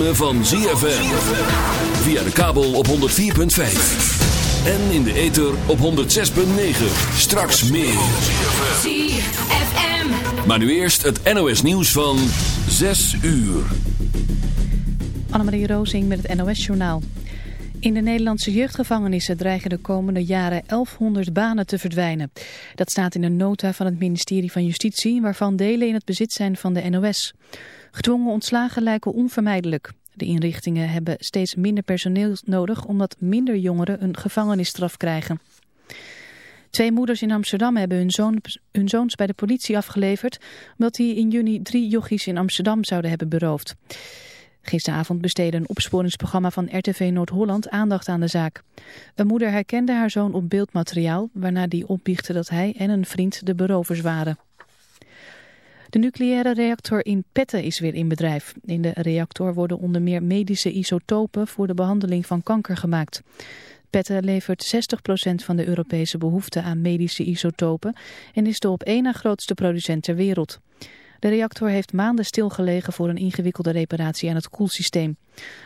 ritme van ZFM. Via de kabel op 104.5. En in de ether op 106.9. Straks meer. ZFM. Maar nu eerst het NOS nieuws van 6 uur. Annemarie Rozing met het NOS-journaal. In de Nederlandse jeugdgevangenissen dreigen de komende jaren 1100 banen te verdwijnen. Dat staat in een nota van het ministerie van Justitie, waarvan delen in het bezit zijn van de NOS. Gedwongen ontslagen lijken onvermijdelijk. De inrichtingen hebben steeds minder personeel nodig omdat minder jongeren een gevangenisstraf krijgen. Twee moeders in Amsterdam hebben hun, zoon, hun zoons bij de politie afgeleverd... omdat die in juni drie jochies in Amsterdam zouden hebben beroofd. Gisteravond besteedde een opsporingsprogramma van RTV Noord-Holland aandacht aan de zaak. Een moeder herkende haar zoon op beeldmateriaal... waarna die opbiechte dat hij en een vriend de berovers waren. De nucleaire reactor in Petten is weer in bedrijf. In de reactor worden onder meer medische isotopen voor de behandeling van kanker gemaakt. Petten levert 60% van de Europese behoefte aan medische isotopen en is de op één na grootste producent ter wereld. De reactor heeft maanden stilgelegen voor een ingewikkelde reparatie aan het koelsysteem.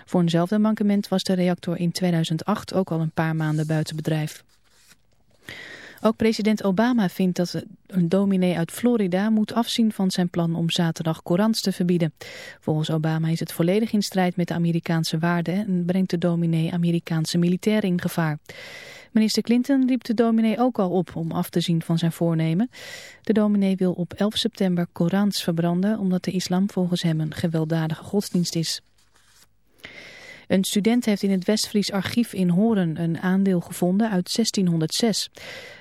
Voor eenzelfde mankement was de reactor in 2008 ook al een paar maanden buiten bedrijf. Ook president Obama vindt dat een dominee uit Florida moet afzien van zijn plan om zaterdag Korans te verbieden. Volgens Obama is het volledig in strijd met de Amerikaanse waarden en brengt de dominee Amerikaanse militairen in gevaar. Minister Clinton riep de dominee ook al op om af te zien van zijn voornemen. De dominee wil op 11 september Korans verbranden omdat de islam volgens hem een gewelddadige godsdienst is. Een student heeft in het Westfries archief in Horen een aandeel gevonden uit 1606.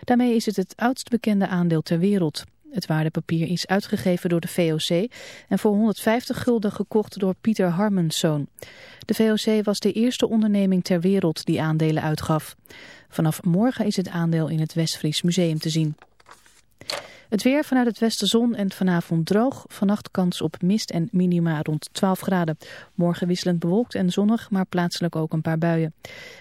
Daarmee is het het oudst bekende aandeel ter wereld. Het waardepapier is uitgegeven door de VOC en voor 150 gulden gekocht door Pieter Harmenszoon. De VOC was de eerste onderneming ter wereld die aandelen uitgaf. Vanaf morgen is het aandeel in het Westfries Museum te zien. Het weer vanuit het westen zon en vanavond droog. Vannacht kans op mist en minima rond 12 graden. Morgen wisselend bewolkt en zonnig, maar plaatselijk ook een paar buien.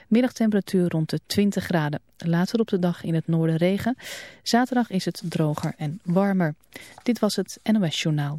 Middagtemperatuur rond de 20 graden. Later op de dag in het noorden regen. Zaterdag is het droger en warmer. Dit was het NOS Journaal.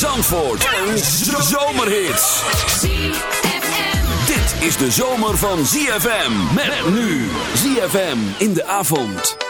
Zandvoort. Een zomerhit. ZFM. Dit is de zomer van ZFM. Met nu. ZFM in de avond.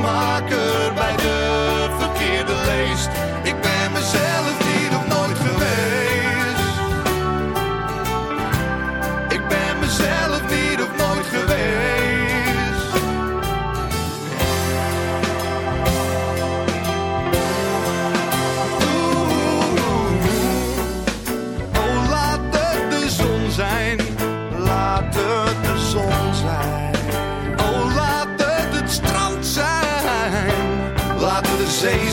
Schoenmaker bij de verkeerde leest.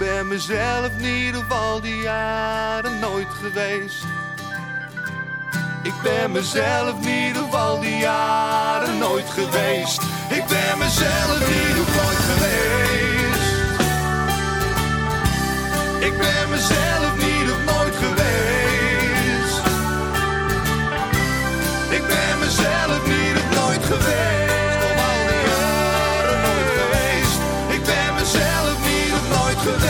Ben mezelf niet op al die jaren nooit geweest. Ik ben mezelf niet op al die jaren nooit geweest. Ik ben mezelf niet op nooit geweest. Ik ben mezelf niet op nooit geweest. Ik ben mezelf niet op nooit geweest. Ik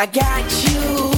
I got you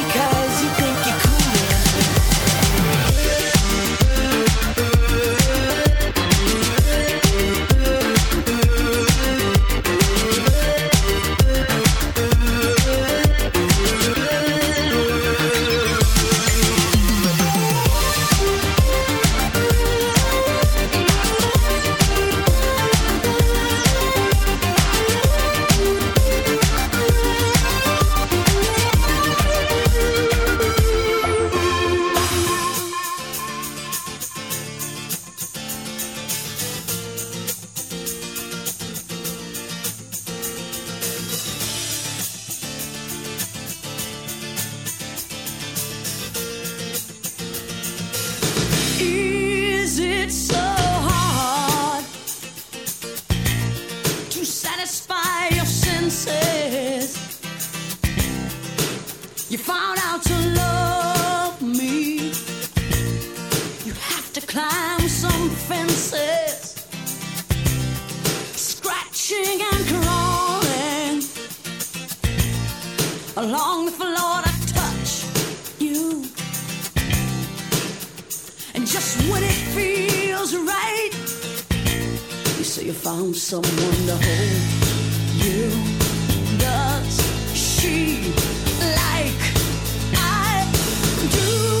you you found someone to hold you. Does she like I do,